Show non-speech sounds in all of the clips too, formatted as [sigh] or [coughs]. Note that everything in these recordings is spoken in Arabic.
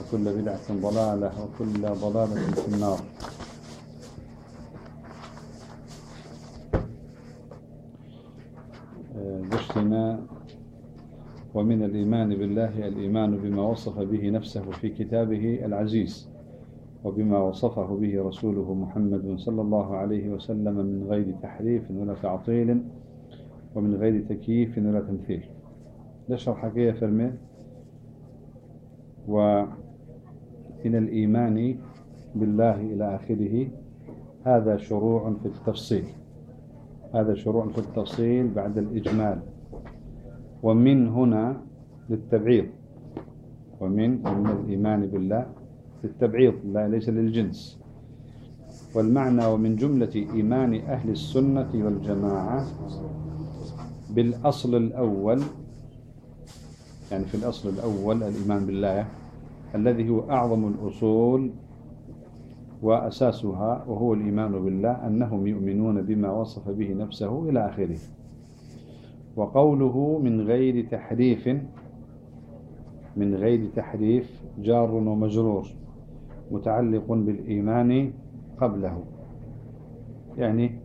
وكل بدعة ضلالة وكل ضلالة في النار. بشتنا ومن الإيمان بالله الإيمان بما وصف به نفسه في كتابه العزيز وبما وصفه به رسوله محمد صلى الله عليه وسلم من غير تحريف ولا تعطيل ومن غير تكييف ولا تمثيل. نشرح حكاية فرمي؟ ومن الإيمان بالله إلى آخره هذا شروع في التفصيل. هذا شروع في التفصيل بعد الإجمال. ومن هنا للتبعيض. ومن من الإيمان بالله للتبعيض لا ليس للجنس. والمعنى ومن جملة إيمان أهل السنة والجماعة بالأصل الأول يعني في الأصل الأول الإيمان بالله الذي هو أعظم الأصول وأساسها وهو الإيمان بالله أنهم يؤمنون بما وصف به نفسه إلى آخره. وقوله من غير تحريف من غير تحريف جار ومجرور متعلق بالإيمان قبله. يعني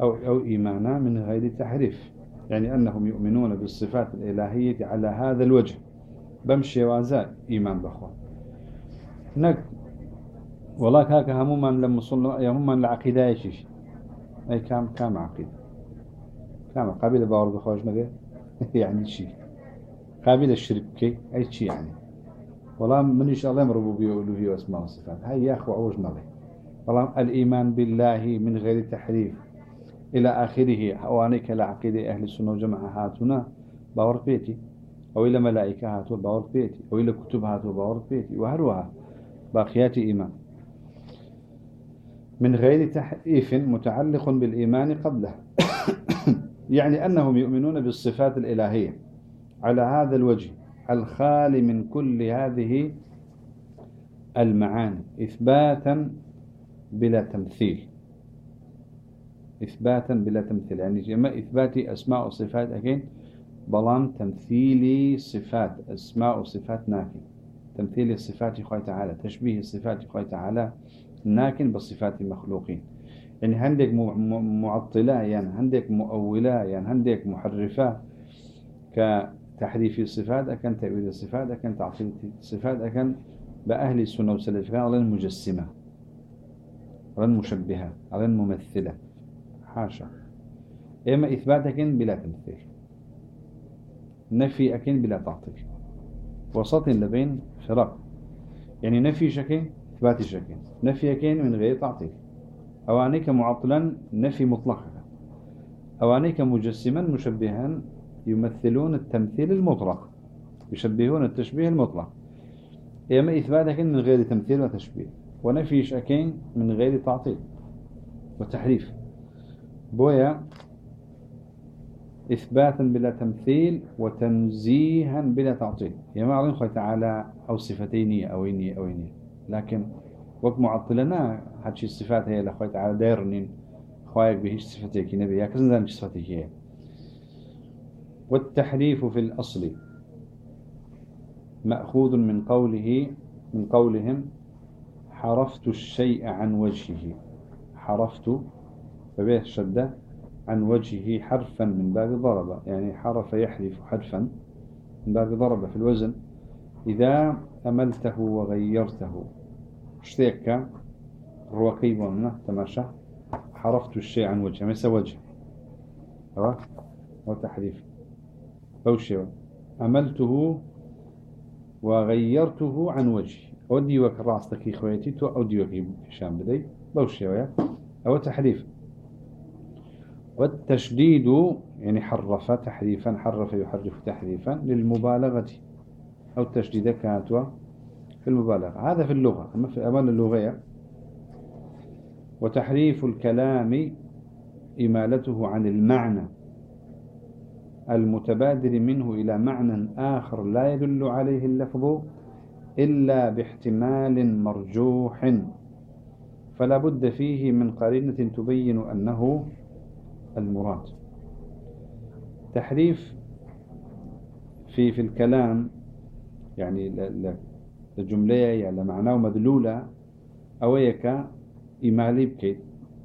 أو, أو إيمانا من غير تحريف. يعني أنهم يؤمنون بالصفات الإلهية على هذا الوجه. بمشي وازا إيمان بخوا. نك والله كاك هموما لما صلنا هموما العقيدة يشيش أي كام كام عقيدة كام قابل باور بخواج نبي يعني [laughs] شيء قابل الشرك أي شيء يعني والله من إن شاء الله ربوبية وألوهية وأسماء وصفات هاي يا أخو عوج نبي والله الإيمان بالله من غير تحريف إلى آخره أوانيك لعقيدة أهل السنة وجماعة هاتنا باور بيتي أو إلى ملائكة هاتوا باور بيتي أو إلى كتب هاتوا باور بيتي وهروها باقيات إيمان. من غير تحريف متعلق بالإيمان قبله [coughs] يعني أنهم يؤمنون بالصفات الإلهية على هذا الوجه الخالي من كل هذه المعاني إثباتا بلا تمثيل. إثباتا بلا تمثيل. يعني جمع إثبات أسماء وصفات أكين بلان تمثيلي صفات أسماء وصفات ناكن. تمثيل الصفات خوي تعالى تشبيه الصفات خوي تعالى ناكن بصفات المخلوقين. يعني هندك معطلة يعني هندك مؤولة يعني هندك محرفة. كتحريف الصفات أكن تأويل الصفات أكن تعطيل الصفات أكن. بأهل السنة والسلف على المجسمة على المشبهة على الممثلة. حاشا. إما إثبات أكن بلا تمثيل. نفي أكن بلا تعطيل. وسط لبين فرق يعني نفي شكل إثبات شكل نفي أكن من غير تعطيل. أوانيك معطلا نفي مطلقا. أوانيك مجسما مشبها يمثلون التمثيل المطلق. يشبهون التشبيه المطلق. إما إثباتك من غير تمثيل وتشبيه. ونفي شكين من غير تعطيل. وتحريف. بويا إثباتا بلا تمثيل وتنزيها بلا تعطيل. يا ما أعلم تعالى أو صفتين أويني أويني لكن وقت معطلنا هادشي الصفات هي لأخوة تعالى دايرنين خوايك بهيش صفتك نبي يا كذا مش صفتك هي. والتحريف في الأصل مأخوذ من قوله من قولهم حرفت الشيء عن وجهه. حرفت. فبيه الشدة عن وجهه حرفا من باب ضرب يعني حرف يحرف حرفا من باب ضرب في الوزن. إذا أملته وغيرته. اشتيك. روكي بمنا تماشى. حرفت الشيء عن وجهه. ما وجه. أو شيء. أملته وغيرته عن وجهي أودي وك راستك خويتي تو أودي وك هشام بدي. بوشي أو تحريف والتشديد يعني حرف تحريفا حرف يحرف تحريفا للمبالغة أو التشديد كانت في المبالغة. هذا في اللغة. أما في أمان اللغة وتحريف الكلام إمالته عن المعنى المتبادر منه إلى معنى آخر لا يدل عليه اللفظ إلا باحتمال مرجوح. فلا بد فيه من قرينة تبين أنه المراد. تحريف في في الكلام يعني الجملة يعني معناه مدلولة أويك إمالي بكيت.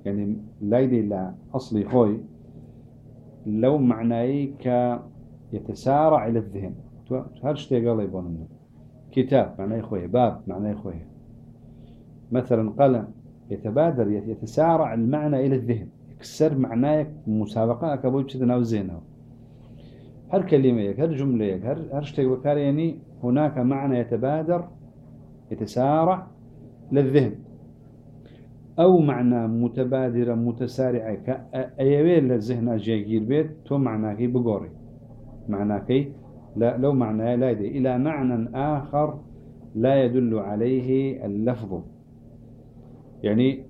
يعني لا يدي لا أصلي خوي. لو معناه ك يتسارع إلى الذهن. هرش تيقال يبون كتاب معناه خوي. باب معناه خوي. مثلا قلم يتبادر يتسارع المعنى إلى الذهن. يكسر معناه مسابقة أكبر بشدنا وزينه هر كلمة هر جملة هر شيء بكار يعني هناك معنى يتبادر يتسارع للذهن. أو معنى متبادرة متسارعة كأيويل للذهن جيجير بيت تو معناه بقوري. معناه لا لو معنى لا يدي إلى معنى آخر لا يدل عليه اللفظ. يعني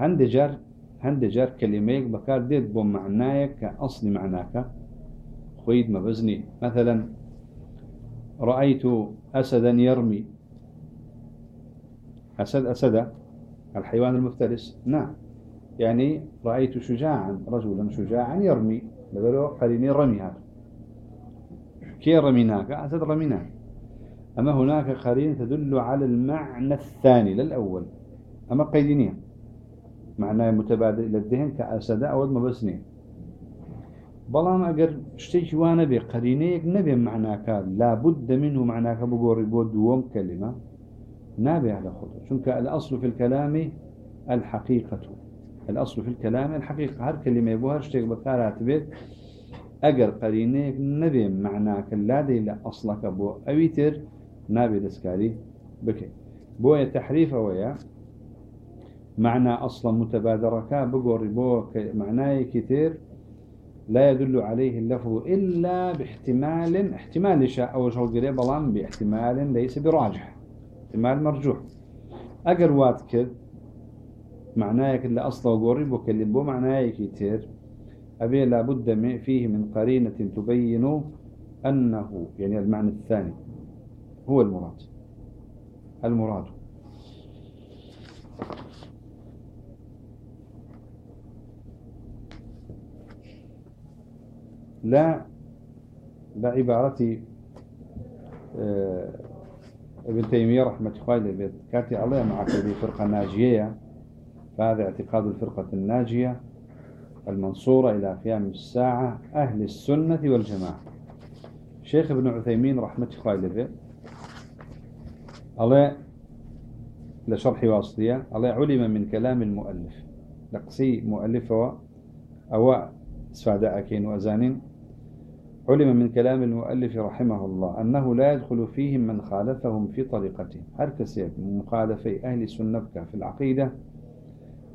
هندجر هندجر كلمة بكار ديت بو معناك كأصل معناك خويد مبزني مثلا رأيت أسدا يرمي. أسد أسد الحيوان المفترس. نعم. يعني رأيت شجاعا رجلا شجاعا يرمي. لذلك قريني رمي هذا. كي رميناك؟ أسد رميناك. أما هناك قرين تدل على المعنى الثاني للأول. أما قيدينية. معناه متبادل إلى الذهن كأسد أو مبسنين بلام اگر شتيك وأنا بي قرينيك نبي معناك لا بد منه معناك بقوري بود دوم كلمة نابي على خطر. شنك الأصل في الكلام الحقيقة. الأصل في الكلام الحقيقة. هر كلمة يبوها شتيك بكارات بيت اگر قرينيك نبي معناك لا دي لا أصلك بو أويتر نابي دسكاري بكي. بو تحريف ويا معنى أصلا متبادرك بقوري بو معناه كتير لا يدل عليه اللفظ إلا باحتمال احتمال شاء أو شو قريب باحتمال ليس براجح احتمال مرجوح. أجر واتكد معناه كل أصلا وقريب وكلم بو معناه كتير أبي لابد فيه من قرينة تبين أنه يعني المعنى الثاني هو المراد. المراد. لا بعبارة آه، ابن تيمية رحمة الله البيت كاتي عليه مع كذي فرقة ناجية. فهذا اعتقاد الفرقة الناجية المنصورة إلى قيام الساعة أهل السنة والجماعة. شيخ ابن عثيمين رحمة الله الله لشرح واسطية الله علم من كلام المؤلف. لقسي مؤلفه أو سفاداء كين وأزانين. علم من كلام المؤلف رحمه الله أنه لا يدخل فيهم من خالفهم في طريقته. هل كسيب مخالفي أهل السنة في العقيدة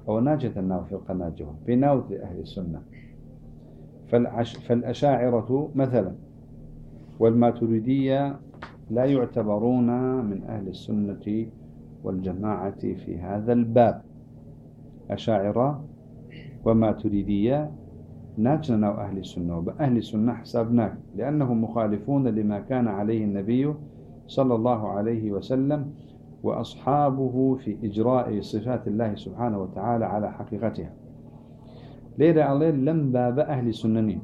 أو ناجة الناو في القناجه في ناوت أهل السنة فالعش فالأشاعرة مثلا والماتريدية لا يعتبرون من أهل السنة والجماعة في هذا الباب. أشاعرة وماتريدية ناجنا أهل السنة وبأهل السنة حسابناك لأنهم مخالفون لما كان عليه النبي صلى الله عليه وسلم وأصحابه في إجراء صفات الله سبحانه وتعالى على حقيقتها. ليرى عليه لم باب أهل السنة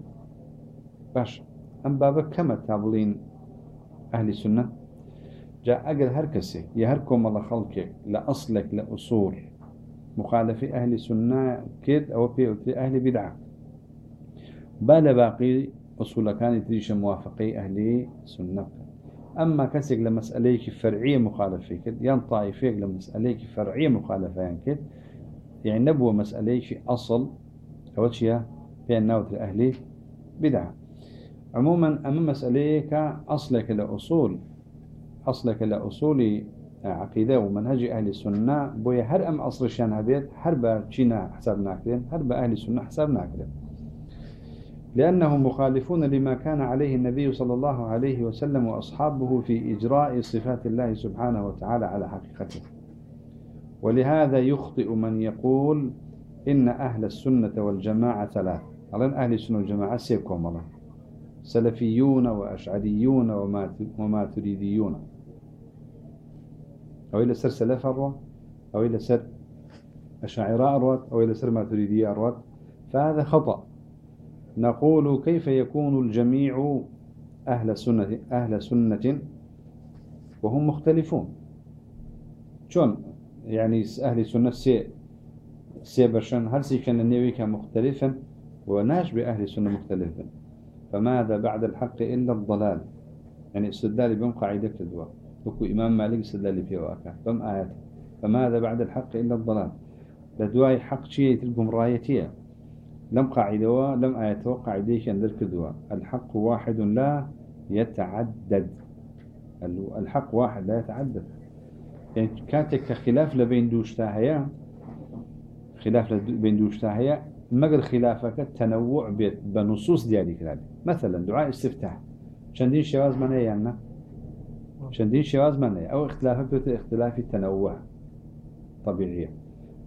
باش أم باب كما تابلين أهل السنة. جاء أقل هركسي يهركم الله خلقك لأصلك لأصول مخالفي أهل السنة كد أو في أهل بدعة. بل باقي أصول كان تريش موافقي أهل سنة. أما كسك لمسألة فرعية مخالفة ين طائفة لمسألة فرعية مخالفة كد يعني نبوة مسألة أصل شيء بين نوت الأهلي بدعة. عموما أما مسألة كأصلك لأصول أصلك لأصول عقيدة ومنهج أهل السنة بويا هر أم أصل شان هبيت هر با حساب ناكدين هر با أهل السنة حساب ناكدين لأنهم مخالفون لما كان عليه النبي صلى الله عليه وسلم وأصحابه في إجراء صفات الله سبحانه وتعالى على حقيقته. ولهذا يخطئ من يقول إن أهل السنة والجماعة ثلاث ألان أهل السنة والجماعة سيكون الله. سلفيون وأشعريون وما تريديون أو إلى سر سلف الروت أو إلى سر أشاعراء الروت أو إلى سر ما تريدية الروت فهذا خطأ. نقول كيف يكون الجميع أهل سنة أهل سنة وهم مختلفون. شون يعني أهل السنة سي سي برشان هل سي كان النبي كان مختلفا؟ وناش بأهل السنة مختلفا. فماذا بعد الحق إلا الضلال؟ يعني استدلال بهم قاعدة كدوا وكو إمام مالك استدلال في واقع. آيات. فماذا بعد الحق إلا الضلال؟ لدواي حق شيء تلقم رايتيه لم قاعدة لم آية قاعدة كان ذلك الحق واحد لا يتعدد. الحق واحد لا يتعدد. يعني كانت خلاف لبين دوشتا هي خلاف بين دوشتا هي مقر خلافك التنوع بنصوص ديالي كلامي مثلا دعاء استفتاح. شندين شواز من يعني شندين شواز من هي أو اختلافك اختلاف التنوع طبيعية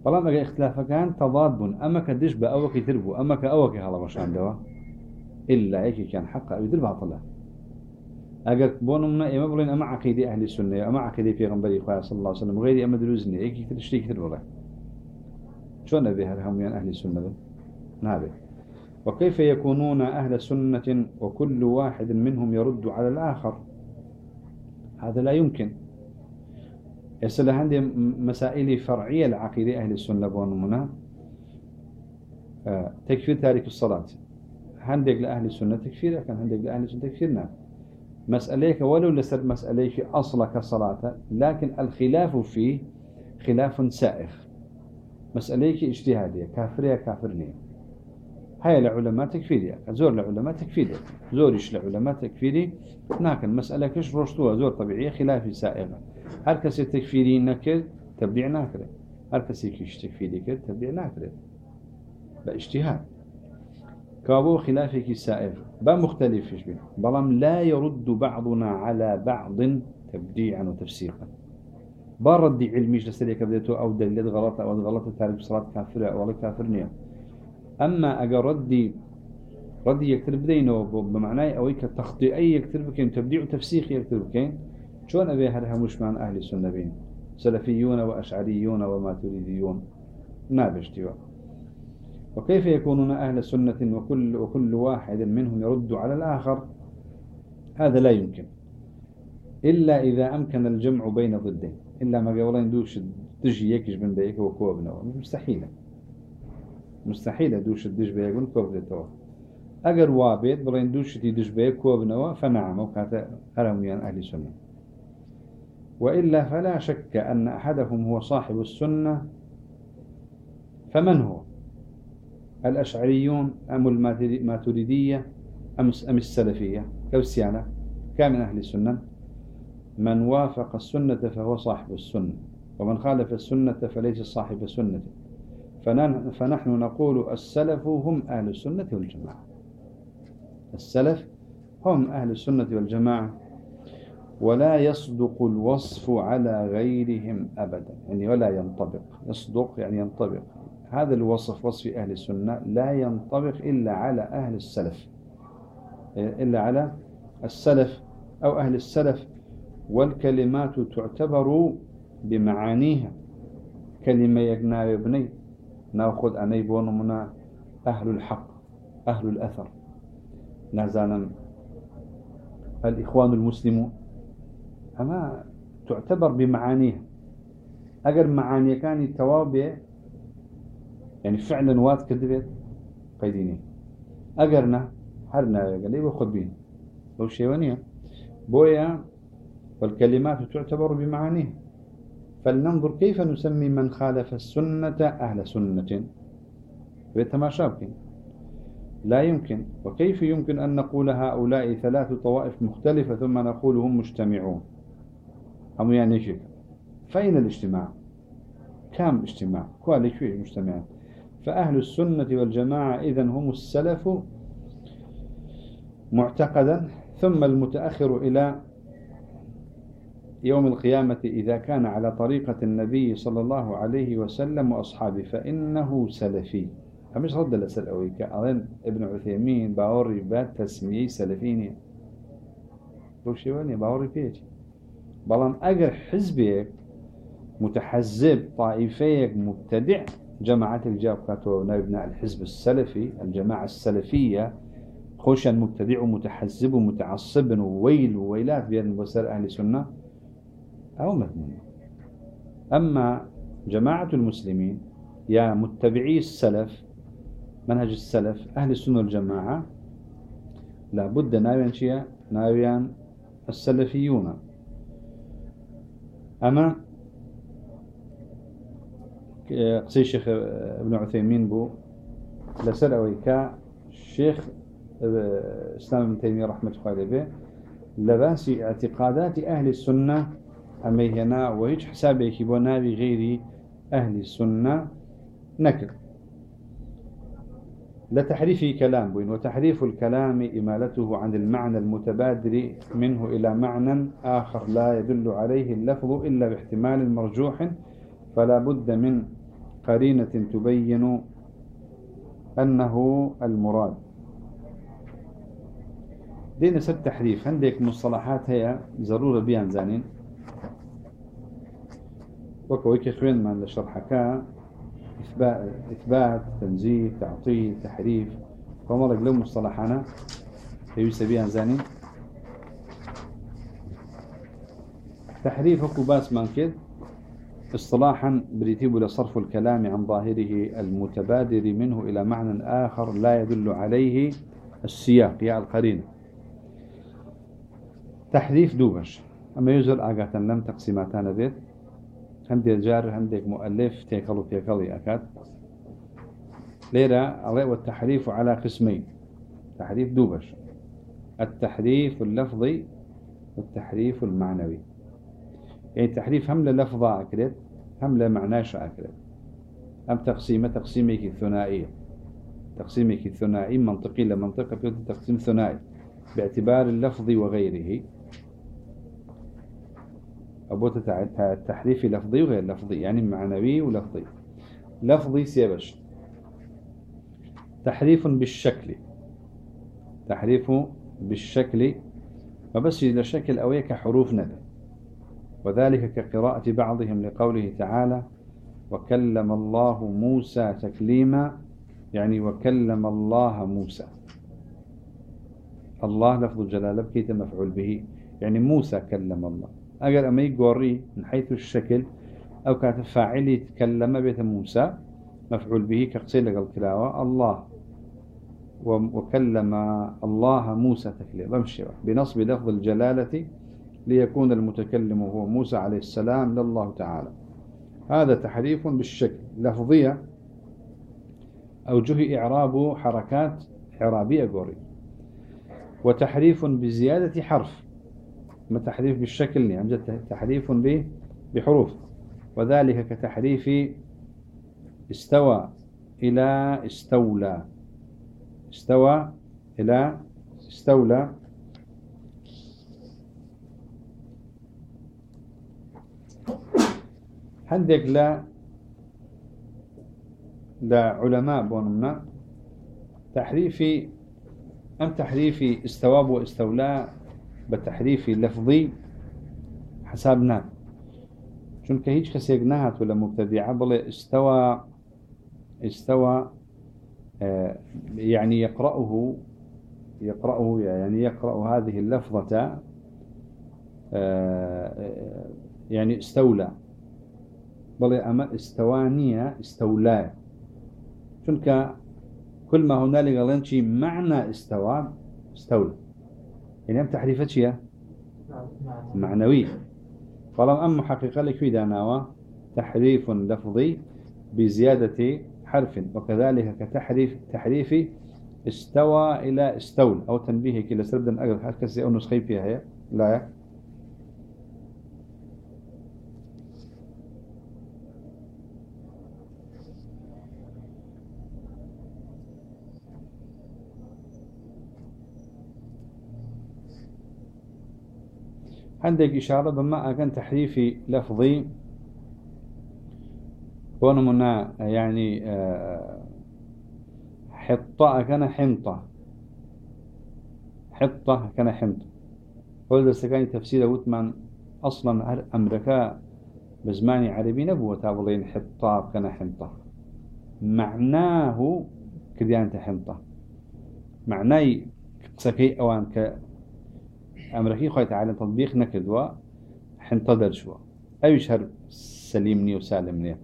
بەڵام ئەگە اختلافەکان تەضاد بوون. ئەمە کە دش بە ئەوەکی تر بوو ئەمە کە ئەوەکی هەڵەبەشاندەوە إلا يكيكان حق أو يدل باطلة. أجر بونمنا إما بلين أما عقيدة أهل السنة أما عقيدة في غنبري خواه صلى الله وسلم غيري أما دروزني إيكي كتير شتي كتير ولا شو نبي هرهم يعني أهل السنة نابي وكيف يكونون أهل سنة وكل واحد منهم يرد على الآخر؟ هذا لا يمكن. يسأل عندي مسائل فرعية لعقيدة أهل السنة بونمنا آه، تكفير تارك الصلاة. هندق لأهل السنة تكفير كان هندق لأهل السنة تكفيرنا مسأليك ولو لسر مسأليك أصلك صلاة لكن الخلاف فيه خلاف سائغ. مسأليك اجتهادية كافرية كافرنية. هاي العلماء تكفيرية زور العلماء تكفيرية زورش العلماء تكفيري؟ لكن مسألة كش رشتوها. زور طبيعية خلاف سائغة. هر کسی تکفیری نکرد تبدیع نکرد. هر کسی کش تکفیری کرد تبدیع نکرد. با اجتهاد. كابو خلافك سائر با مختلفش بين بلام لا يرد بعضنا على بعض تبديعا وتفسيقا. برد علميش لسليك بديتو أو دليل غلط أو غلط تارك صلاة كافرة أو كافر نية أما أجا ردي ردي يكتب بدينه بمعنى أو كتخطئي يكتب بكين تبديع وتفسيق يكتب بكين شون أبي هرها مش مع أهل السنة بين؟ سلفيون وأشعريون وماتريديون. ما بيشتوا. وكيف يكونون أهل سنة وكل, وكل واحد منهم يرد على الآخر؟ هذا لا يمكن. إلا إذا أمكن الجمع بين ضدين. إلا ما قولين دوش تجي يكش من بيك وكوبنا. مستحيلة. مستحيلة دوش الدج بيك وكوبنا أجر وابد بلين دوش تدج بيك كوبنا فنعم وكانت هرميان أهل السنة. وإلا فلا شك أن أحدهم هو صاحب السنة. فمن هو؟ الأشعريون أم الماتريدية أم السلفية؟ كوسيانة كامن أهل السنة. من وافق السنة فهو صاحب السنة. ومن خالف السنة فليس صاحب السنة. فنحن نقول السلف هم أهل السنة والجماعة. السلف هم أهل السنة والجماعة ولا يصدق الوصف على غيرهم أبدا. يعني ولا ينطبق. يصدق يعني ينطبق. هذا الوصف وصف أهل السنة لا ينطبق إلا على أهل السلف. إلا على السلف أو أهل السلف. والكلمات تعتبر بمعانيها. كلمة يقنا يبني. نأخذ أن يبون منا أهل الحق أهل الأثر. نزانا الإخوان المسلمون. أما تعتبر بمعانيها. أجر معاني كان التوابع يعني فعلا وات كذبت قيديني. أجرنا هرنا قال وخذ لو شيوانية. بويا والكلمات تعتبر بمعانيها. فلننظر كيف نسمي من خالف السنة أهل سنة. بيتماشابكين لا يمكن. وكيف يمكن أن نقول هؤلاء ثلاث طوائف مختلفة ثم نقول هم مجتمعون؟ هم يعني شيء. فأين الاجتماع؟ كم اجتماع؟ كوالي شوي مجتمع. فأهل السنة والجماعة إذن هم السلف معتقدا ثم المتأخر إلى يوم القيامة إذا كان على طريقة النبي صلى الله عليه وسلم وأصحابه فإنه سلفي. فمش رد الأسئلة أوي ابن عثيمين باوري بات تسميه سلفيني. بوشي واني باوري بيجي بلان أجر حزبك متحزب طائفيك مبتدع جماعة الجاب كاتو نبناء الحزب السلفي الجماعة السلفية خوشا مبتدع ومتحزب ومتعصب وويل وويلات بين بسر أهل السنة. أو مذموم أما جماعة المسلمين يا متبعي السلف منهج السلف أهل السنة والجماعة لابد ناويان شيئا ناويان السلفيون. أما قصي شيخ ابن عثيمين بو لسأل كا شيخ إسلام ابن تيمية رحمة الله به لباس اعتقادات أهل السنة أما هنا وهيج حسابك بنابي غير أهل السنة نكر. لتحريف كلام بين وتحريف الكلام إمالته عن المعنى المتبادر منه إلى معنى آخر لا يدل عليه اللفظ إلا باحتمال مرجوح فلا بد من قرينة تبين أنه المراد. دين ست تحريف عندك مصطلحات هي ضرورة بيان زانين. وكويك خوين من لشرحك إثبات, إثبات تنزيه تعطيل تحريف. فمرق لو مصطلحنا يوسى بيان زانين تحريف باس مانكد اصطلاحا بريتيب لصرف الكلام عن ظاهره المتبادر منه إلى معنى آخر لا يدل عليه السياق يا القرينة تحريف دوبش. أما يوزر آقاتا لم تقسيماتان ذات هندي جار هنديك مؤلف تيكلو تيكلي أكاد. ليرة عليه والتحريف على قسمين. تحريف دوبش. التحريف اللفظي والتحريف المعنوي. يعني تحريف هم للفظة أكلت هم لمعناش أكلت أم تقسيمة تقسيمك الثنائية تقسيمك الثنائي منطقي لمنطقة تقسيم ثنائي. باعتبار اللفظ وغيره. أبوت تحريف لفظي وغير لفظي يعني معنوي ولفظي. لفظي سيبش تحريف بالشكل. تحريف بالشكل. وبس إذا شكل أوي كحروف ندى. وذلك كقراءة بعضهم لقوله تعالى وكلم الله موسى تكليما يعني وكلم الله موسى. الله لفظ الجلالة بكيت مفعول به. يعني موسى كلم الله. أجر أما يقوري من حيث الشكل أو كانت فاعلي تكلم بيت موسى مفعول به كقصير لك الكلاوة الله. وكلم الله موسى تكليما. بمشي بنصب لفظ الجلالة ليكون المتكلم هو موسى عليه السلام لله تعالى. هذا تحريف بالشكل. لفظية. أوجه إعراب حركات إعرابية قوري. وتحريف بزيادة حرف. ما تحريف بالشكل يعني تحريف به بحروف. وذلك كتحريف استوى إلى استولى. استوى إلى استولى. عندك لا لا علماء بونمنا تحريفي أم تحريفي استواب واستولاء بتحريفي لفظي حسابنا. چونك هيج كسيق نهت ولا مبتدعة بل استوى استوى آه، يعني يقرأه يقرأه يعني يقرأ هذه اللفظة آه، آه، يعني استولى بل أما استوانية استولا. چونك كل ما هنالك لنشي معنى استوى استولى يعني أم تحريفة شيء معنوي. فلما أم حقيقة لك في داناوة تحريف لفظي بزيادة حرف وكذلك كتحريف تحريف استوى إلى استول أو تنبيه كلا سردا أقل هكذا أو نسخي فيها هي؟ لا عندك إشارة بما أكن تحريفي لفظي. ونمنا يعني آه، حطة كان حنطة. حطة كان حنطة. ولد سكاني تفسير وثمان أصلا أمريكا بزماني عربي نبوة تابلين حطة كان حنطة؟ معناه كديانة حنطة. معناه سكي أوان ك أمريكي خوي تعالى تطبيق نكدوا حنطة درشوا أي شهر سليمني وسالمني.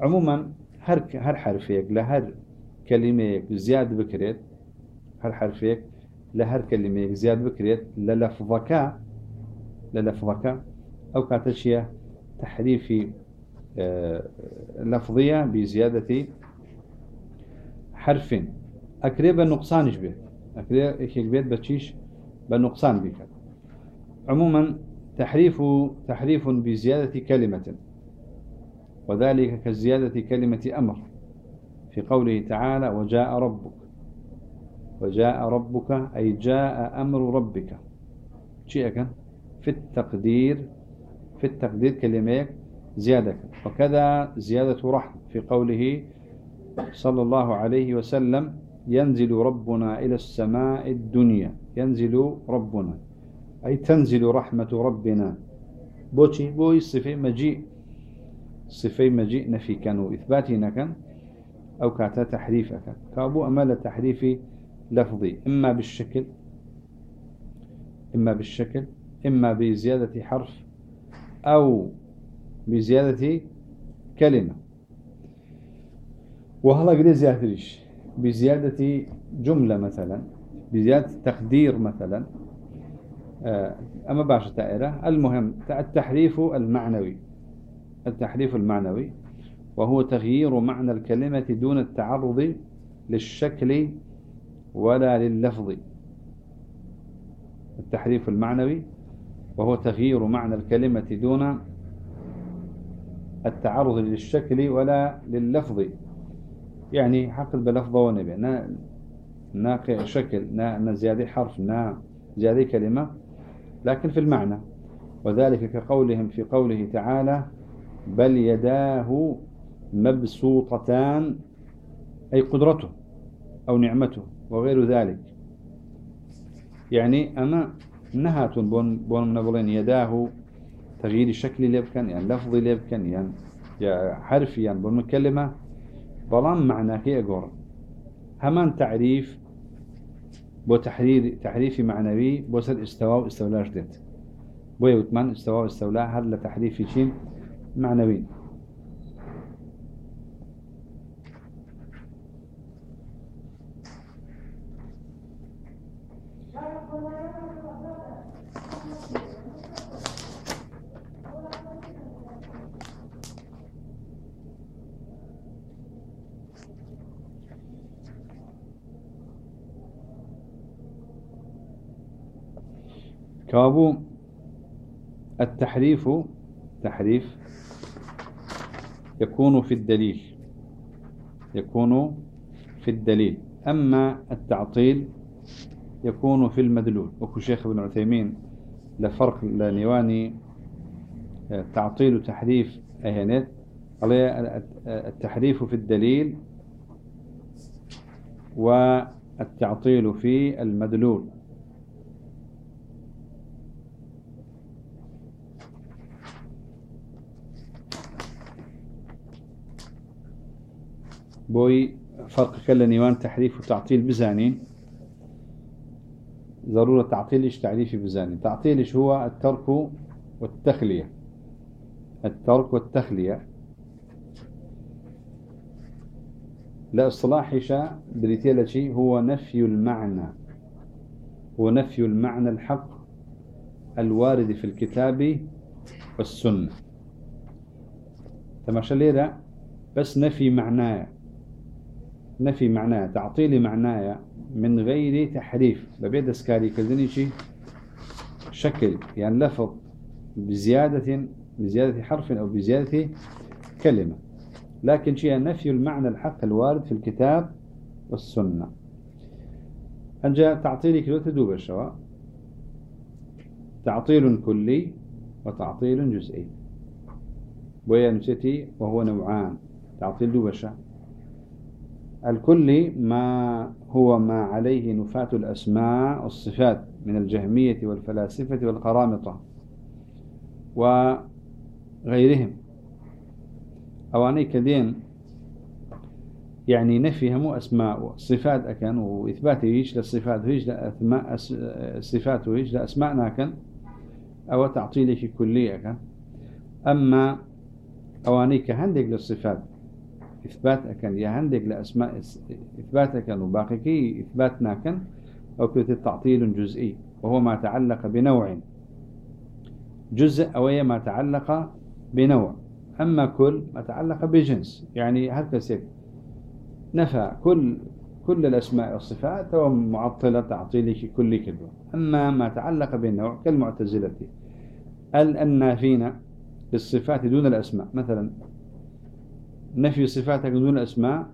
عموما هر هر حرفيك لهر كلمة زياد بكريت هر حرفيك لهر كلمة زياد بكريت للفظك للفظك أو كاتشيا تحريف آه، لفظية بزيادة حرف أكري بنقصان جبت أكري إيك بيت بتشيش؟ بنقصان بك عموما تحريف تحريف بزيادة كلمة وذلك كزيادة كلمة أمر في قوله تعالى وجاء ربك وجاء ربك أي جاء أمر ربك شيء في التقدير في التقدير كلمة زيادة وكذا زيادة رحم في قوله صلى الله عليه وسلم ينزل ربنا إلى السماء الدنيا ينزل ربنا أي تنزل رحمة ربنا. بوشي بوي صفة مجيء. صفة مجيء نفي كانوا إثباتي نكن أو كاتا تحريف أكن كابو أمال تحريف لفظي. إما بالشكل إما بالشكل إما بزيادة حرف أو بزيادة كلمة. وهلا قد زيادة بزيادة جملة مثلا بزيادة تقدير مثلا. أما باش تائرة المهم التحريف المعنوي. التحريف المعنوي وهو تغيير معنى الكلمة دون التعرض للشكل ولا لللفظ. التحريف المعنوي وهو تغيير معنى الكلمة دون التعرض للشكل ولا لللفظ. يعني حقل بلفظه ونبي نا شكل نا, نا زيادة حرف نا زيادة كلمة. لكن في المعنى. وذلك كقولهم في قوله تعالى بل يداه مبسوطتان أي قدرته أو نعمته وغير ذلك. يعني أما نهات بون بون يداه تغيير الشكل ليبكن يعني لفظي ليبكن يعني حرفي يعني بون كلمة. بلان معناه كي أقول. همان تعريف بو تحرير تعريفي معنوي بو سر استواء واستولاء جديد بو يوتمان استواء واستولاء هذا لتحريفي شين معنوي كابو التحريف تحريف يكون في الدليل. يكون في الدليل. أما التعطيل يكون في المدلول. وكو شيخ ابن عثيمين لفرق لنيواني تعطيل وتحريف أهنت التحريف في الدليل والتعطيل في المدلول. بوي فرق كلا نيوان تحريف وتعطيل بزانين ضرورة تعطيلش تعريفي بزانين تعطيلش هو؟ الترك والتخلية. الترك والتخلية. لا اصطلاحش بريتيلتي هو نفي المعنى. هو نفي المعنى الحق الوارد في الكتاب والسنة. تماشى ليرة بس نفي معناه. نفي معناه. تعطيل معناه من غير تحريف. ببيد اسكاري كذني شيء شكل يعني لفظ بزيادة بزيادة حرف أو بزيادة كلمة. لكن شيء نفي المعنى الحق الوارد في الكتاب والسنة. أنجا تعطيل كلو تدوب الشواء. تعطيل كلي وتعطيل جزئي. بويا نسيتي وهو نوعان. تعطيل دوبشة الكل ما هو ما عليه نفاة الأسماء والصفات من الجهمية والفلاسفة والقرامطة وغيرهم. أواني كدين يعني نفي هم أسماء صفات أكن وإثبات هيش للصفات هيش لأسماء الصفات هيش لأسماء ناكن أو تعطيلك كلية أما أواني كهندق للصفات إثبات أكن يا هندق لأسماء إثبات أكن وباقي إثبات ناكن أو كنت تعطيل جزئي وهو ما تعلق بنوع. جزء أو ما تعلق بنوع. أما كل ما تعلق بجنس يعني هذا سيك نفى كل كل الأسماء والصفات هو معطلة تعطيلك كل كذب أما ما تعلق بالنوع كالمعتزلة. النافين بالصفات دون الأسماء. مثلا نفي صفاتك دون الأسماء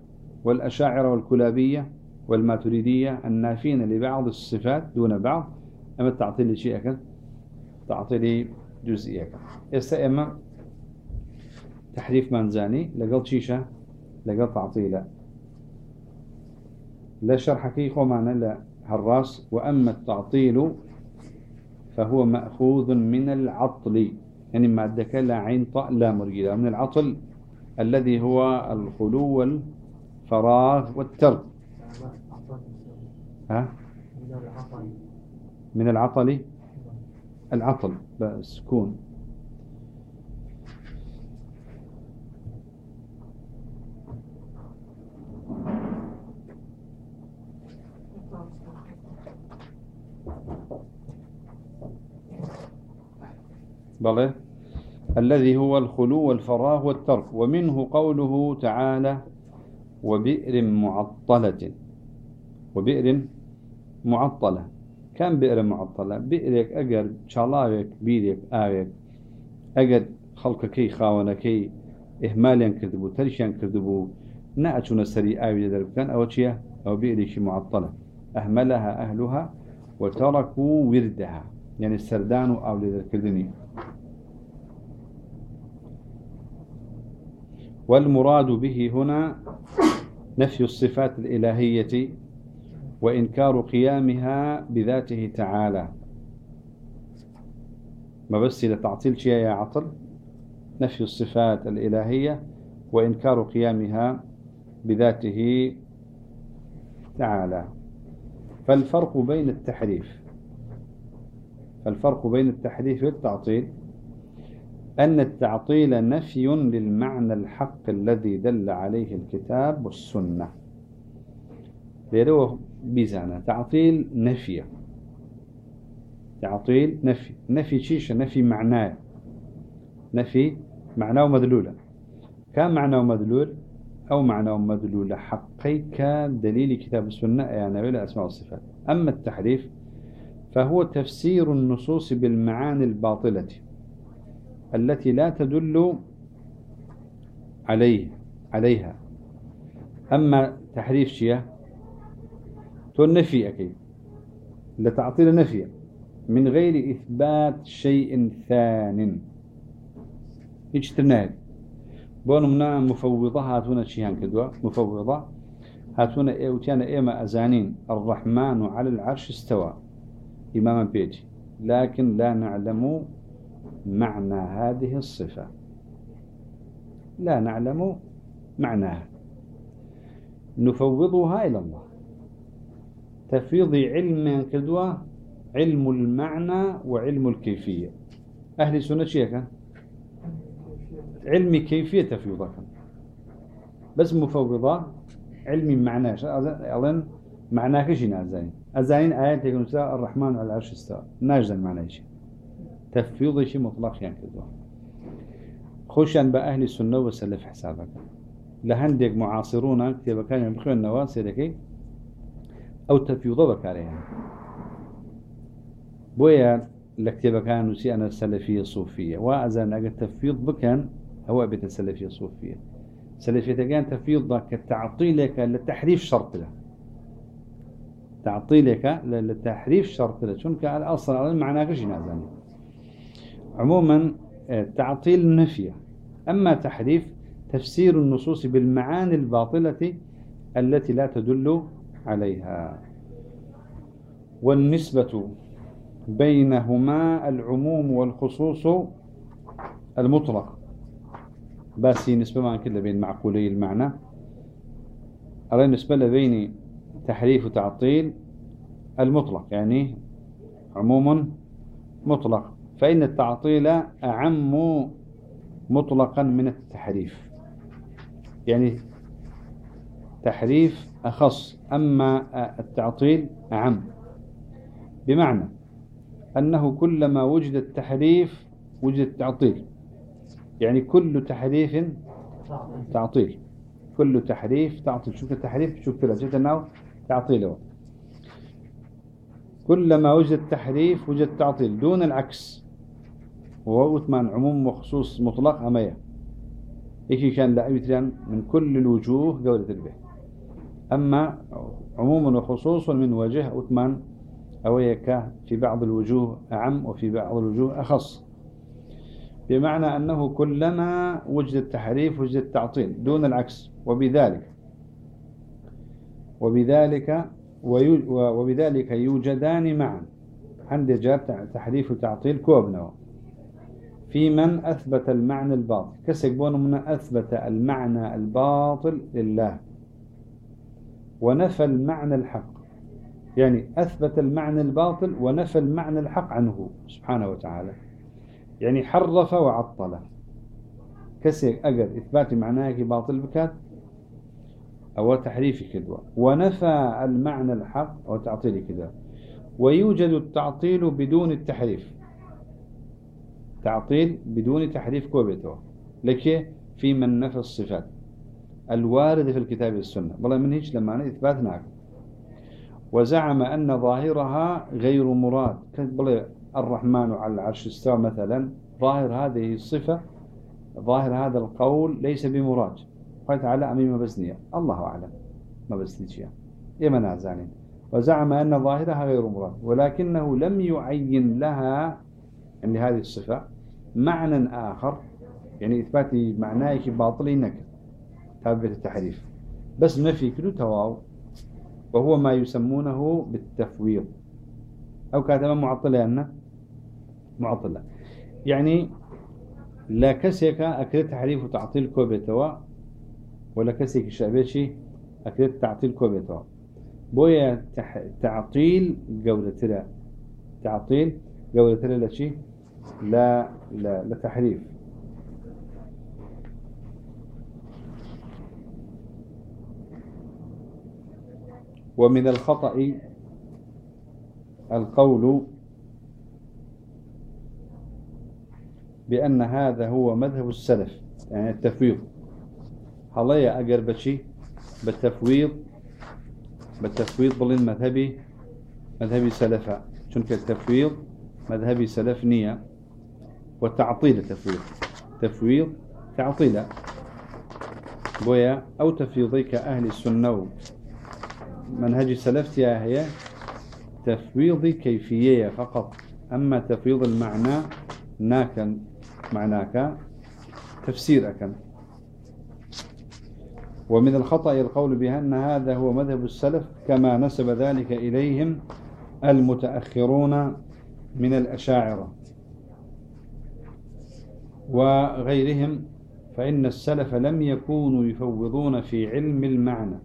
والأشاعرة والكلابية والماتريدية النافين لبعض الصفات دون بعض. أما التعطيل شيء أكل تعطيل جزئية أكل تحريف منزاني لقل شيشة لقل تعطيله لا شرح كي معنا لا هالراس وأما التعطيل فهو مأخوذ من العطل. يعني ما أدك لا عين طاء لا مرجلة من العطل الذي هو الخلو والفراغ والترك. ها؟ من العطل؟ العطل بسكون بلى. الذي هو الخلو والفراغ والترك ومنه قوله تعالى وبئر معطلة. وبئر معطلة. كم بئر معطلة؟ بئرك أجر شلاوك بيرك آوك أجر خلقكي خاونكي إهماليا كذبو ترشيا كذبو نأتون السري آوي كان أو شيء؟ أو بئرك معطلة. أهملها أهلها وتركوا وردها. يعني السردان أو لذلك والمراد به هنا نفي الصفات الإلهية وإنكار قيامها بذاته تعالى. ما بس لتعطيل شيء يا عطل؟ نفي الصفات الإلهية وإنكار قيامها بذاته تعالى. فالفرق بين التحريف فالفرق بين التحريف والتعطيل أن التعطيل نفي للمعنى الحق الذي دل عليه الكتاب والسنة. ليروه بيزانا تعطيل نفي. تعطيل نفي. نفي شيش نفي معناه. نفي معناه مدلولة. كان معناه مدلول أو معناه مدلول حقي كدليل كتاب السنة يعني ولا أسماء الصفات أما التحريف فهو تفسير النصوص بالمعاني الباطلة. التي لا تدل عليه عليها. أما تحريف شيء تقول نفي أكيد لتعطيل نفي. من غير إثبات شيء ثان. اجتناد بون منا مفوضة هاتونا شيئا كدوا مفوضة. هاتونا ايوتيانا ايما أزانين. الرحمن على العرش استوى. إماما بيجي. لكن لا نعلم معنى هذه الصفة. لا نعلم معناها. نفوضها إلى الله. تفيض علم كدوا علم المعنى وعلم الكيفية. أهل سنة شيئا علم كيفية تفيضك بس مفوضة علم معنى. أظن معناه شيء نازين. أزاين آيات يقول الرحمن على العرش استوى. ناجد المعنى شيء تفويض شيء مطلق يعني كذا. خوشان بأهل السنة وسلف حسابك. لهندق معاصرون كتاب كان يبخير النواس يدكي أو تفويض بكاريها بويا لكتاب كان نسي أنا السلفية الصوفية وأزان أجل تفويض بكان هو بيت السلفية الصوفية سلفية كان تفويض كتعطيلك لتحريف شرط له. تعطيلك لتحريف شرط له. شنك الأصل على المعنى غشي نازاني. عموما آه، تعطيل نفيه أما تحريف تفسير النصوص بالمعاني الباطلة التي لا تدل عليها. والنسبة بينهما العموم والخصوص المطلق. بس نسبة ما كده بين معقولي المعنى. أرى نسبة بين تحريف وتعطيل المطلق يعني عموم مطلق. فإن التعطيل أعم مطلقا من التحريف. يعني تحريف أخص أما التعطيل أعم. بمعنى أنه كلما وجد التحريف وجد التعطيل. يعني كل تحريف تعطيل. كل تحريف تعطيل. شوف التحريف؟ شوف كذا جيت الناو تعطيله كلما وجد التحريف وجد تعطيل دون العكس. وهو أثمان عموم وخصوص مطلق أمية. إيش كان لا من كل الوجوه قولة البه أما عموم وخصوص من وجه أثمان أويك في بعض الوجوه أعم وفي بعض الوجوه أخص. بمعنى أنه كلما وجد التحريف وجد التعطيل دون العكس. وبذلك وبذلك وبذلك يوجدان معا. عند جاب تحريف وتعطيل كوبنا في من أثبت المعنى الباطل. كسيقبون من أثبت المعنى الباطل لله. ونفى المعنى الحق. يعني أثبت المعنى الباطل ونفى المعنى الحق عنه سبحانه وتعالى. يعني حرف وعطل. كسي أجر إثبات معناه باطل بكات. أو تحريف كدوة. ونفى المعنى الحق أو تعطيل كذا ويوجد التعطيل بدون التحريف. تعطيل بدون تحريف كوبيته لك في من نفى الصفات. الواردة في الكتاب والسنة. والله من هيش لما أنا إثباتناك. وزعم أن ظاهرها غير مراد. الرحمن على العرش استوى مثلا. ظاهر هذه الصفة ظاهر هذا القول ليس بمراد. قال تعالى أمي مبزنية الله أعلم ما بزنيتش إما نازعني وزعم أن ظاهرها غير مراد. ولكنه لم يعين لها يعني هذه الصفة. معنى آخر يعني إثبات معناه باطل نكر تابعة التحريف. بس نفي كله تواو وهو ما يسمونه بالتفويض. أو كاتما معطلة أنه معطلة. يعني لا كسيك أكلت تحريف وتعطيل كوبيتوا ولا كسيك شعبيشي أكلت تعطيل كوبيتوا بويا تح... تعطيل جودة تعطيل جودة لشي؟ لا لا لتحريف ومن الخطأ القول بأن هذا هو مذهب السلف يعني التفويض. هلايا أجر بشي؟ بالتفويض بالتفويض بلين مذهبي مذهبي سلفا شنك التفويض؟ مذهبي سلف نية. والتعطيل التفويض. تفويض تعطيل بويا أو تفويضيك أهل السنة. منهج سلفتها هي تفويض كيفية فقط. أما تفويض المعنى ناكا معناك تفسير أكن ومن الخطأ القول بأن هذا هو مذهب السلف كما نسب ذلك إليهم المتأخرون من الأشاعرة. وغيرهم فإن السلف لم يكونوا يفوضون في علم المعنى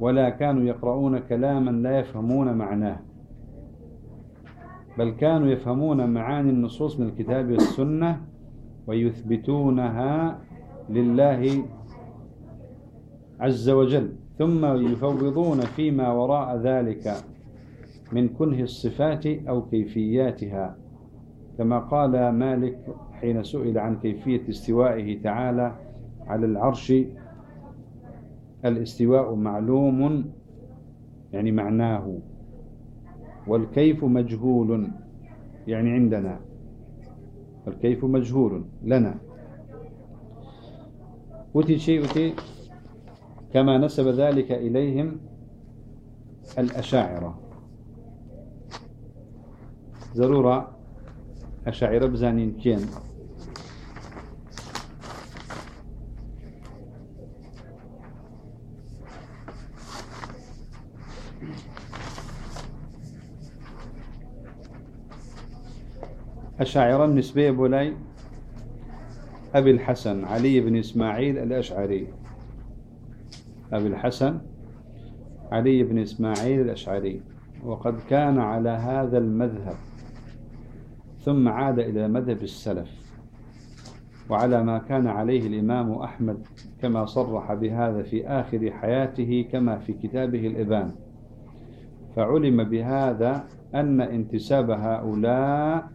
ولا كانوا يقرؤون كلاما لا يفهمون معناه بل كانوا يفهمون معاني النصوص من الكتاب والسنة ويثبتونها لله عز وجل ثم يفوضون فيما وراء ذلك من كنه الصفات أو كيفياتها. كما قال مالك حين سئل عن كيفية استوائه تعالى على العرش الاستواء معلوم يعني معناه والكيف مجهول يعني عندنا الكيف مجهول لنا. وتي شيء وتي كما نسب ذلك إليهم الأشاعرة. ضرورة أشاعرة بزانين كين أشاعرة نسبة بولاي أبي الحسن علي بن إسماعيل الأشعري. أبي الحسن علي بن إسماعيل الأشعري. وقد كان على هذا المذهب. ثم عاد إلى مذهب السلف وعلى ما كان عليه الإمام أحمد كما صرح بهذا في آخر حياته كما في كتابه الإبان. فعلم بهذا أن انتساب هؤلاء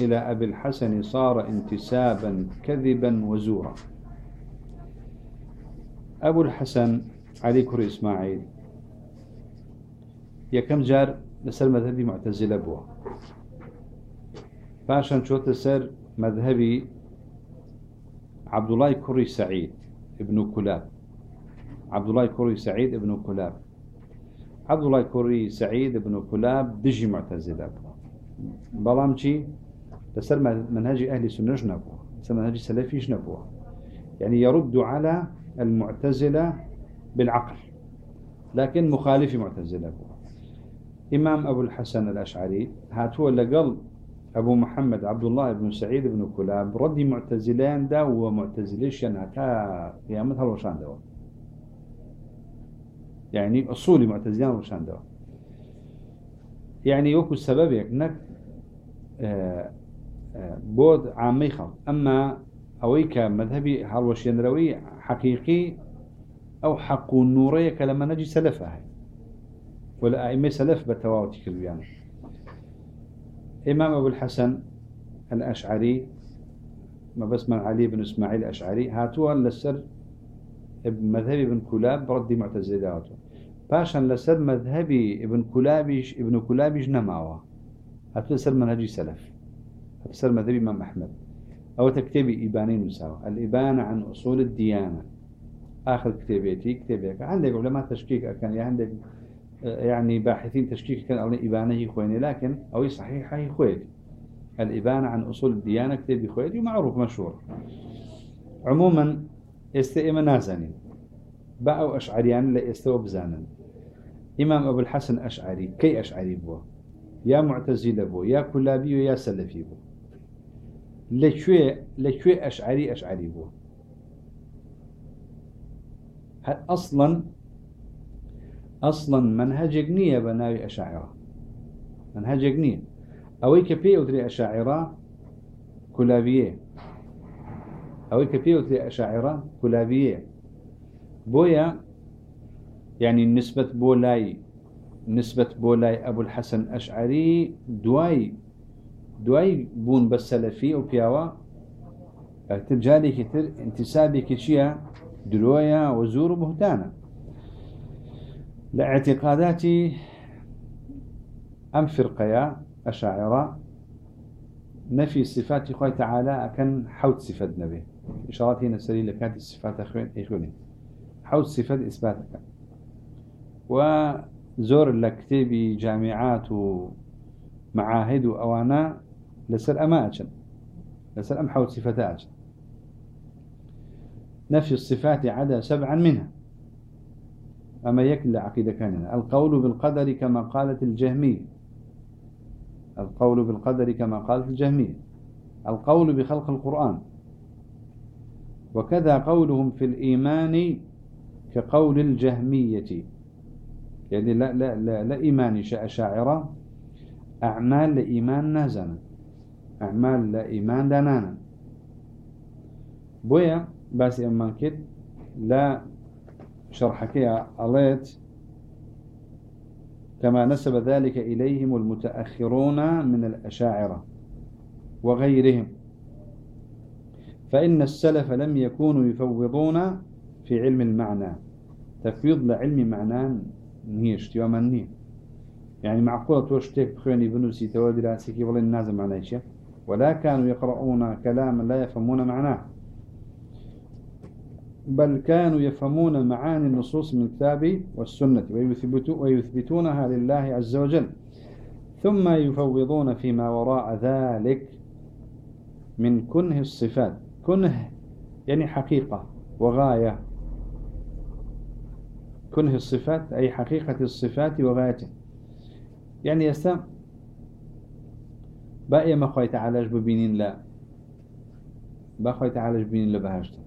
إلى أبي الحسن صار انتسابا كذبا وزورا. أبو الحسن علي كر إسماعيل يكم جار لسر مذهبي معتزلة بوا باشا شوت سر مذهبي عبد الله كري سعيد ابن كلاب. عبد الله كري سعيد ابن كلاب. عبد الله كري سعيد ابن كلاب دجي معتزلة بلامشي لسر منهج أهل السنة نبوه منهج السلفي نبوه يعني يرد على المعتزلة بالعقل. لكن مخالف معتزلة. إمام أبو الحسن الأشعري هاتوا لقل أبو محمد عبد الله بن سعيد بن كلاب ردي معتزلين دا ومعتزليش تا قيامتها روشان دوا. يعني أصولي معتزلين روشان دوا. يعني يوكو السبب يكنك آه بود عامي خلق أما أويك مذهبي هالوشينروي حقيقي أو حق النورية كلما نجي سلفها. ولا أئمة سلف بتواوتي كلبيان إمام أبو الحسن الأشعري ما بس من علي بن إسماعيل الأشعري هاتوا لسر مذهبي ابن كلاب بردي معتزلاته باشا لسر مذهبي ابن كلابيش ابن كلابيش نماوا. هاتوا لسر منهجي سلف. بسر مذهب إمام أحمد. أو تكتبي إبانين مساوى الإبانة عن أصول الديانة. آخر كتابيتي كتابيك. عندك علماء تشكيك كان عندك يعني باحثين تشكيك كان أولي إبانة خويني لكن أو صحيحة خويتي الإبانة عن أصول الديانة كتابي خويتي ومعروف مشهور. عموما استئم نازنين. بقوا أشعريان لا يستوى بزانا إمام أبو الحسن أشعري كي أشعري بو يا معتزلة بو يا كلابي ويا سلفي بو لشوي لشوي أشعري أشعري بو أصلا أصلا منهج نية بناوي أشاعرة. منهج نية أوي كبي أدري أشاعرة كلابية أوي كبي أدري أشاعرة كلابية بويا يعني النسبة بولاي نسبة بولاي أبو الحسن أشعري دواي دواي بون بالسلفي وبياوا تجالي كتر انتسابي كشيا دلويا وزور بهتانا لاعتقاداتي أم فرقيا أشاعرة نفي صفات خوي تعالى أكن حوت صفات نبي. إشارات هنا سري لكانت الصفات أخوين إخواني. حوت صفات إثباتك. وزور لكتبي جامعات ومعاهد وأوانا لسر أما أجن. لسر أم حوت صفات أجن. نفي الصفات عدا سبعا منها. أما يكل عقيدة كاننا القول بالقدر كما قالت الجهمية. القول بالقدر كما قالت الجهمية. القول بخلق القرآن. وكذا قولهم في الإيمان كقول الجهمية. يعني لا, لا, لا, لا إيمان شاعرة أعمال لإيمان نازنا أعمال لإيمان دانانا بويا بس أمان كد لا شرحك يا أليت كما نسب ذلك إليهم المتأخرون من الأشاعرة وغيرهم. فإن السلف لم يكونوا يفوضون في علم المعنى. تفويض لعلم معنى نيش من نيه يعني معقولة توشتك بخيوني بنوسي توادي راسكي ولا النازم معناه ولا كانوا يقرؤون كلاما لا يفهمون معناه. بل كانوا يفهمون معاني النصوص من الكتاب والسنة ويثبتونها لله عز وجل. ثم يفوضون فيما وراء ذلك من كنه الصفات. كنه يعني حقيقة وغاية. كنه الصفات أي حقيقة الصفات وغايته. يعني يستم بقى ما خويت علاج ببينين لا. با خويت علاج ببينين لبهشت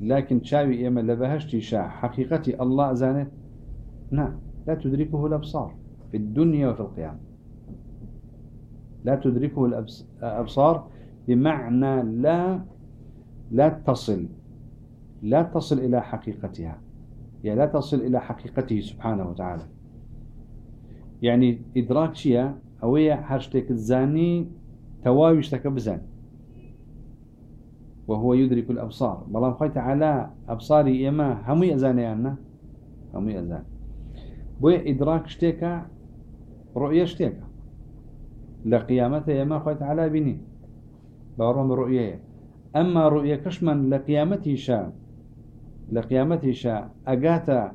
لكن شاوي إما لبهشت شاع. حقيقتي الله زانت نعم. لا تدركه الأبصار في الدنيا وفي القيامة. لا تدركه الأبصار بمعنى لا لا تصل لا تصل إلى حقيقتها. يعني لا تصل إلى حقيقته سبحانه وتعالى. يعني إدراك شيء هي هاشتك الزاني تواويشتك بزان وهو يدرك الأبصار. بلام خويت على أبصاري إما همي أزاني يعني همي أزان بوي إدراك شتيكا رؤية شتيكا. لقيامته إما خويت على بني بارهم رؤية. أما رؤية كشمن لقيامته شاء لقيامته شاء أقاتا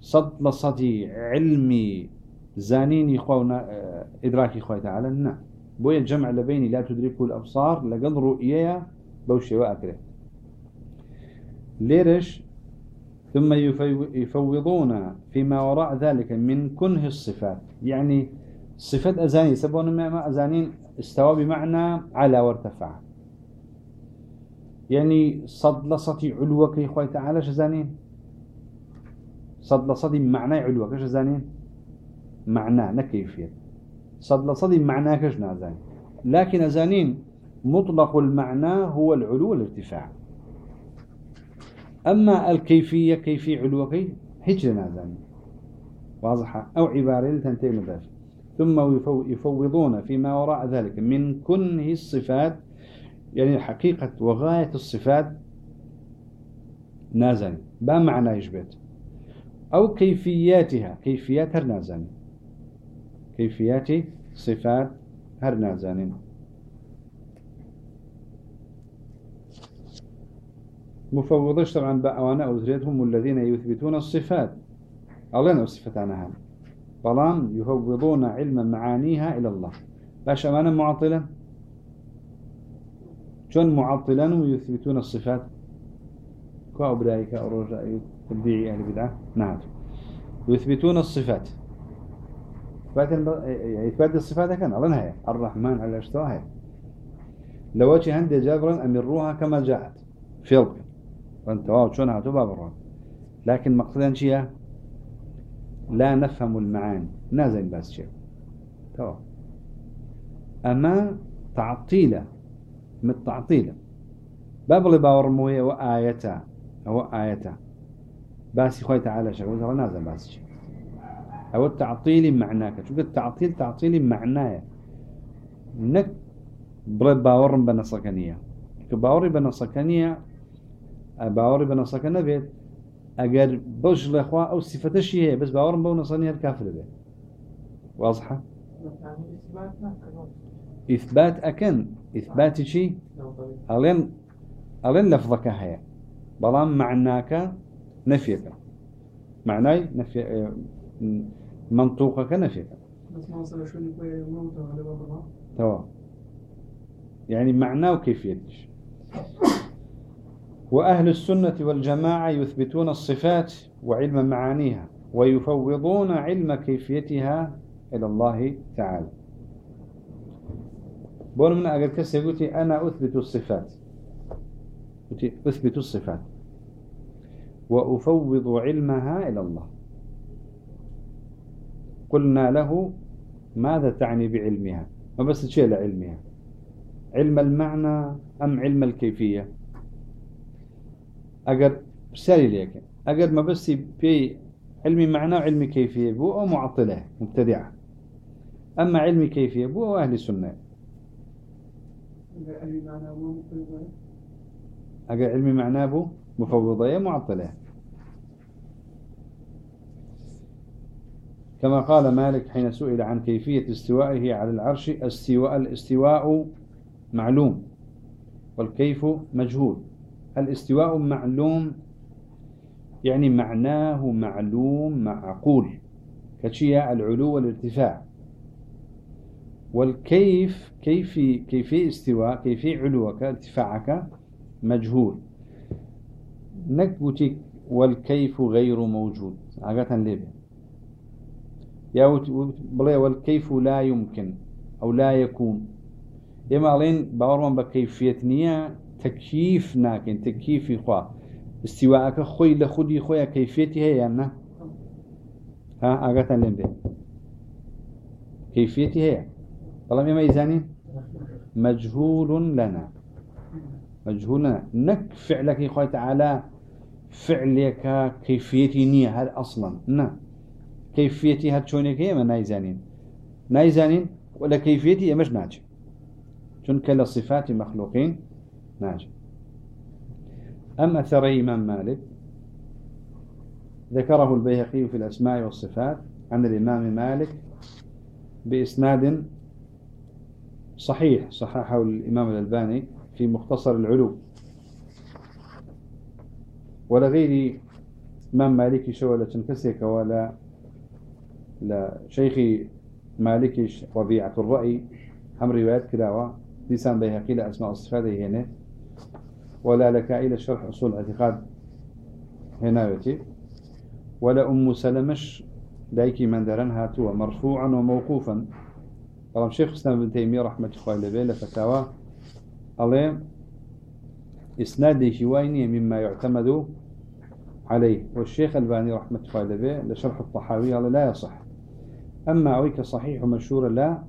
صد لصدي علمي زانيني خونا إدراكي خوي تعالى. نعم بويا الجمع لبيني لا تدركه الأبصار لقد رؤية بوشي وأكره ليرش؟ ثم يفوضون فيما وراء ذلك من كنه الصفات. يعني صفات أزاني سبون ما أزانين استوى بمعنى على وارتفع. يعني صد لصتي علوك يا تعالى شزانين صد لصتي معنى علوك شزانين معنى نكيفية. صد لصتي معنى كش نازانين لكن أزانين مطلق المعنى هو العلو والارتفاع. أما الكيفية كيفية علوك هيج نازانين واضحة؟ أو عبارة تنتهي مدافع ثم يفوضون فيما وراء ذلك. من كنه الصفات يعني حقيقة وغاية الصفات نازن با معنى يجبت أو كيفياتها كيفيات هر نازن كيفيات صفات هر نازن مفوضش طبعا بأوانا أوزريتهم الذين يثبتون الصفات. أولين الصفتان هم بلان يفوضون علم معانيها إلى الله. باش أمانا معطلا؟ شون معطلا ويثبتون الصفات؟ كو أبرائك أو رجاء تبديعي أهل بدعة. نعم. يثبتون الصفات. إثبات الصفات كان الله نهاية. الرحمن على اشتواها لو وجه عندي جابرا أمروها كما جاءت. في القي وأنت واو شون هاتوا بابرون لكن مقصدا شيء؟ لا نفهم المعاني. نازل بس شيء. تمام أما تعطيله. من تعطيله. بابل باور موية وآيتا هو آيتا باسي خوي تعالى شغل ترى نازل باسي هو التعطيل معناك. شو التعطيل تعطيل معناه نك بلا باور بنصكنية. كباوري بنصكنية باوري بنصكنية بيت اگر بوش لخوا أو صفتش هي بس باور بنصكنية الكافر بيت واضحة إثبات أكن إثبات شيء ألين ألين لفظك هيا بلان معناك نفيك معناي نفي منطوقك نفيك تمام يعني معناه وكيفيتش وأهل السنة والجماعة يثبتون الصفات وعلم معانيها ويفوضون علم كيفيتها إلى الله تعالى. بون من أجل كسي قلتي أنا أثبت الصفات. قلتي أثبت الصفات. وأفوض علمها إلى الله. قلنا له ماذا تعني بعلمها؟ ما بس تشيل علمها. علم المعنى أم علم الكيفية؟ سالي ليك. أجر ما بس في علم معنى وعلم كيفية بو أو معطلة مبتدعة. أما علم كيفية بو أو أهل السنة. أجا علمي معناه بو مفوضية معطلة. كما قال مالك حين سئل عن كيفية استوائه على العرش استواء الاستواء معلوم والكيف مجهول. الاستواء معلوم يعني معناه معلوم معقول. كشيء العلو والارتفاع. والكيف كيف كيفية استواء كيفية علوك ارتفاعك مجهول. نكبتك والكيف غير موجود. عقاتا ليه؟ يا بلي والكيف لا يمكن أو لا يكون. يما علين باورمان بكيفية نية تكييف ناكن تكييف خوا. استواءك خوي لخدي خويا كيفيتي هي يعني ها لين به كيفيتي هي طالما ما يزاني مجهول لنا مجهول لنا نك فعلك خوي تعالى فعلك كيفيتي نية هل أصلا نعم كيفيتي هاد شونك هي ما نايزانين نايزانين ولا كيفيتي مش ناجي چون كلا صفات مخلوقين ناجي. أم أثر إمام مالك ذكره البيهقي في الأسماء والصفات عن الإمام مالك بإسناد صحيح صححه الإمام الألباني في مختصر العلو. ولا غير إمام مالك شولة كسيك ولا لا شيخي مالكش ربيعة الرأي هم روايات كلاوة لسان بيهقي لأسماء الصفات هنا. ولا لك إلى شرح أصول الاعتقاد هنا يتي ولا أم سلمش دايكي من درن هاتوا مرفوعا وموقوفا. قال شيخ إسلام بن تيمية رحمة الله عليه لفتاوى الله إسناد هوايني مما يعتمد عليه. والشيخ الباني رحمة الله عليه لشرح الطحاوي قال لا يصح. أما عويك صحيح ومشهور لا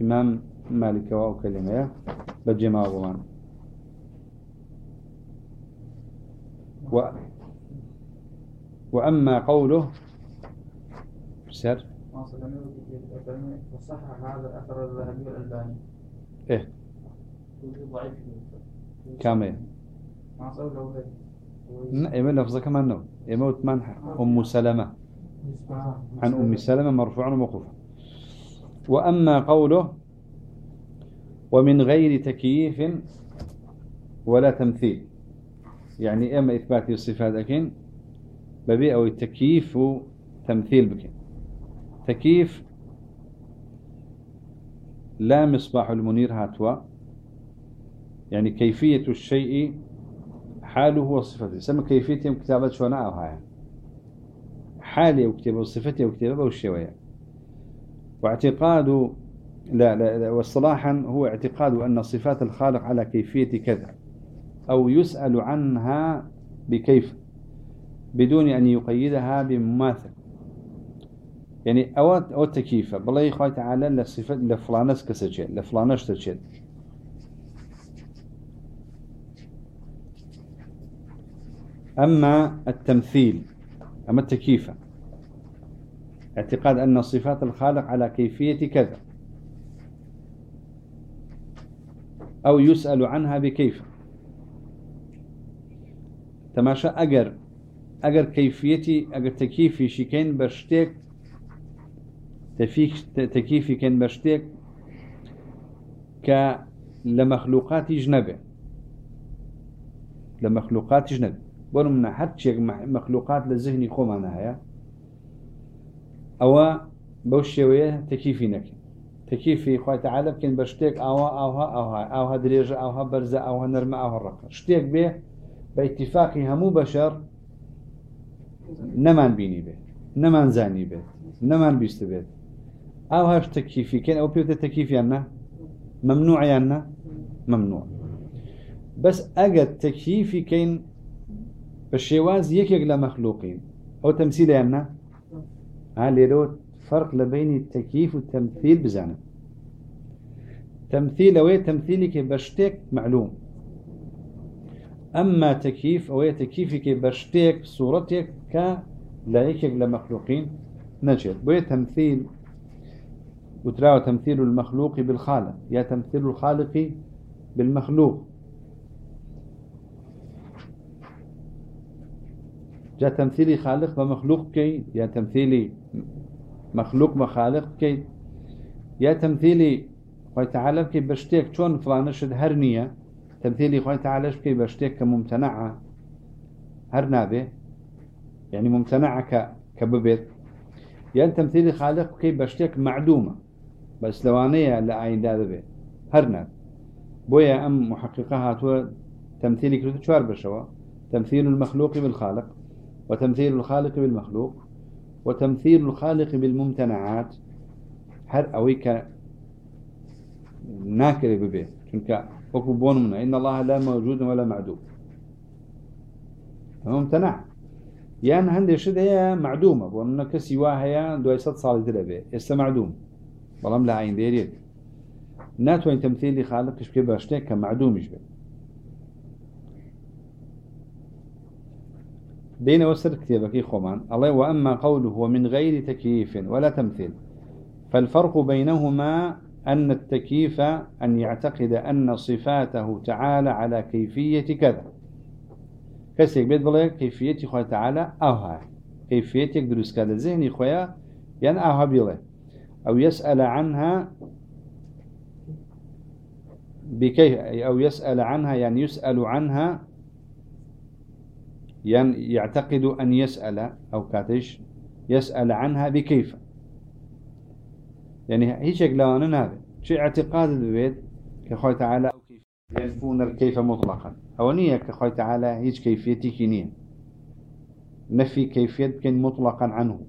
إمام مالك واو كلمة و وأما قوله سر. وصحح هذا أثر الذهبي والألباني إيه. ضعيف كامل. ما له إما لفظة كمان نو إما منح أم سلمة. عن أم سلمة مرفوعا وموقوفا. وأما قوله ومن غير تكييف ولا تمثيل. يعني إما إثبات الصفات أكين ببيع أو التكييف تمثيل بكين. تكييف لا مصباح المنير هاتوا. يعني كيفية الشيء حاله وصفته. سمى كيفية كتابة شونا أو هاي. حالي وكتابة وصفتي وكتابة والشوية واعتقاد لا, لا, لا واصطلاحا هو اعتقاد أن صفات الخالق على كيفية كذا. أو يسأل عنها بكيف بدون أن يقيدها بمماثل. يعني أو أو تكييف بالله يخوي تعالى لصفة لفلانس كسجل لفلانش تجد أما التمثيل أما التكييف اعتقاد أن صفات الخالق على كيفية كذا. أو يسأل عنها بكيف. تماشى أجر أجر كيفيتي أجر تكيفي شكين برشتك تفيك تكيفي كان برشتك ك لمخلوقات جنبه. لمخلوقات جنبه. بۆ منە هەرچێک مەخلوقات لە زهنی خۆمانە هەیە ئەوە بەو شێوەیە تەکیفی نەکەین. تەکیفی خۆی تعاالە بکەین بە شتێک ئاوا ئاها ئاها ئاها درێژە ئاها بەرزە ئەوها نەرمە ئاها ڕقە. شتێک بە ئیتیفاقی هەموو بەشەر نەمان بینی بێت نەمان زانی بێت نەمان بیست بێت. ئاو هەش تەکیفیکەن ئەو پێوتە تەکیفیان نە ممنوعیان نە ممنوع بس ئەگەر تەکیفی کەین بشيواز يكيك لمخلوقين أو تمثيل يعني ها ليرو فرق لبين التكييف والتمثيل بزانا تمثيل أو تمثيلك بشتك معلوم. أما تكييف أو تكييفك بشتك صورتك ك لا يكيك لمخلوقين نجد. بوي تمثيل وتراو تمثيل المخلوق بالخالق. يا تمثيل الخالق بالمخلوق. جاء تمثيلي خالق بمخلوق كي يا تمثيلي مخلوق مخالق كي. يا تمثيلي خوي تعالى كي بشتيك شون فلانشد هرنية؟ تمثيلي خوي تعالى كي بشتيك كممتنعة؟ هرنابه يعني ممتنعة ك كببت يا تمثيلي خالق كي بشتيك معدومة. بس لوانية لعين داده به. هرنا بويا أم محققها تو تمثيل كرتو شوار بشوا. تمثيل المخلوق بالخالق وتمثيل الخالق بالمخلوق وتمثيل الخالق بالممتنعات. هر أويك ناكر چونك وكو بونمنا إن الله لا موجود ولا معدوم. ممتنع يعني هندي شد هي معدومة. بونمنا كسي واهيا دو ست صالي تلبه است معدوم. بلام لا عين ديريد ناتوين تمثيل خالقش كي باشتك كمعدوم يشبه بين وسر كتابك خمان الله وأما قوله ومن غير تكييف ولا تمثيل. فالفرق بينهما أن التكييف أن يعتقد أن صفاته تعالى على كيفية كذا. كسيك بيت بلا كيفية خواه تعالى أوها كيفية دروس كذا ذهني خواه يعني أوها بلا أو يسأل عنها بكيف أو يسأل عنها يعني يسأل عنها يعني يعتقد أن يسأل أو كاتش يسأل عنها بكيف يعني هيش قلانا هذا شيء اعتقاد البيت كخوي تعالى ينفون الكيف مطلقا. أو نية كخوي تعالى هيش كيفيتي كينية نفي كيفية كن مطلقا عنه.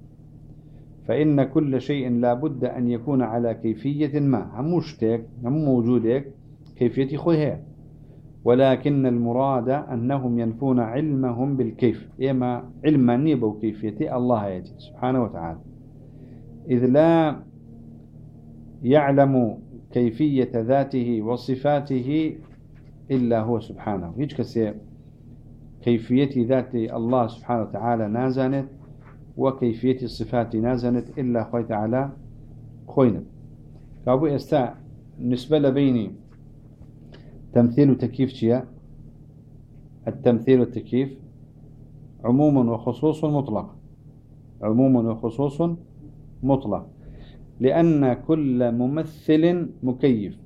فإن كل شيء لا بد أن يكون على كيفية ما. هم مشتك هم موجودك كيفية خويها ولكن المراد أنهم ينفون علمهم بالكيف. إما علما نيبو كيفية الله يجي. سبحانه وتعالى. إذ لا يعلم كيفية ذاته وصفاته إلا هو سبحانه. هيج كسي كيفية ذات الله سبحانه وتعالى نازنت وكيفية الصفات نازنت إلا خوي تعالى خوينت كابو استاء نسبة لبيني تمثيل وتكييف شيا التمثيل والتكييف عموم وخصوص مطلق. عموم وخصوص مطلق. لأن كل ممثل مكيف.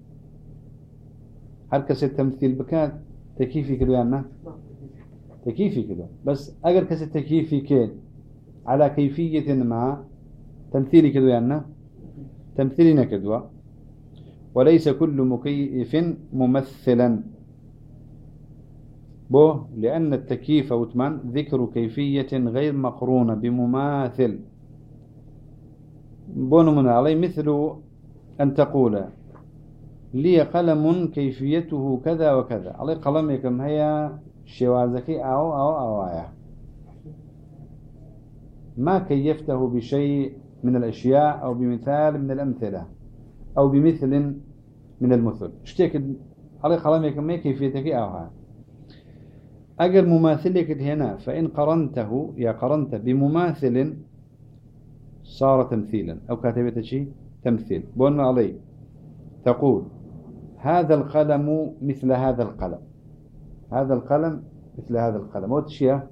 هل كسر التمثيل بكات؟ تكييفي يعني تكييفي كده. بس أجر كسر تكييفي كين على كيفية ما؟ تمثيلي يعني تمثيلنا كده. وليس كل مكيف ممثلا. بو لأن التكييف وتمان ذكر كيفية غير مقرونة بمماثل. بون من علي مثل أن تقول لي قلم كيفيته كذا وكذا. علي قلمكم هي شوازك أو أو أو آية ما كيفته بشيء من الأشياء أو بمثال من الأمثلة أو بمثل من المثل. إشتيك علي قلمك ما كيفيتك أوها أجر مماثلك هنا فإن قرنته يا قرنت بمماثل صار تمثيلا. أو كاتبت شيء؟ تمثيل. بون علي. تقول هذا القلم مثل هذا القلم. هذا القلم مثل هذا القلم. أو تشيا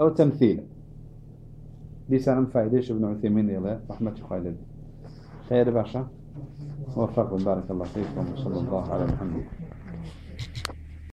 أو تمثيل. سنة فائدة. ابن عثيمين يلا. رحمة الله خير باشا. وفقكم بارك الله فيكم. وصلى الله على محمد.